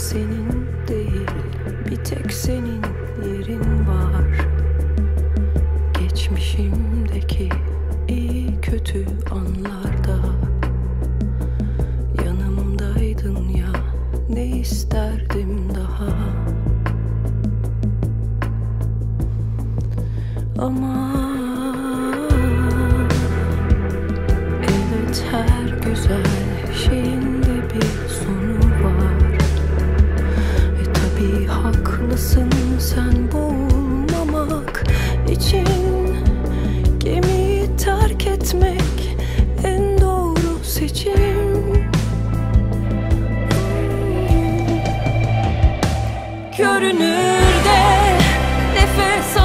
senin değil Bir tek senin yerin var. Geçmişimdeki iyi kötü anlarda Yanımdaydın ya ne isterdim daha? Ama evet her güzel şey tabi haklısın sen boğulmamak için. Gemiyi terk etmek en doğru seçim. Görünürde nefes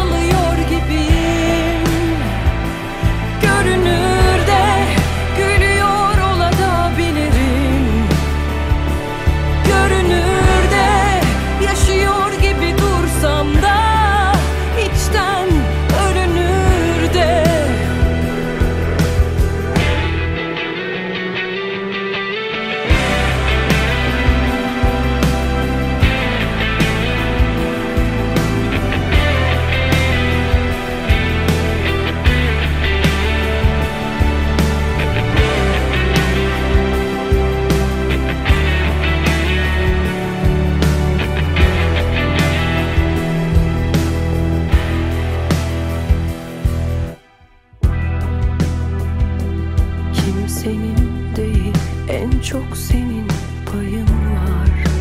Kimsenin değil. En çok senin payın var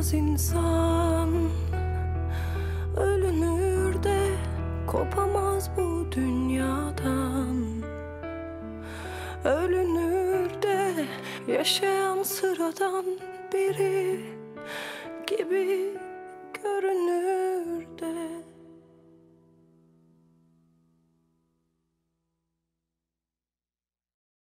varamaz insan Ölünür de kopamaz bu dünyadan. Ölünür de yaşayan sıradan biri gibi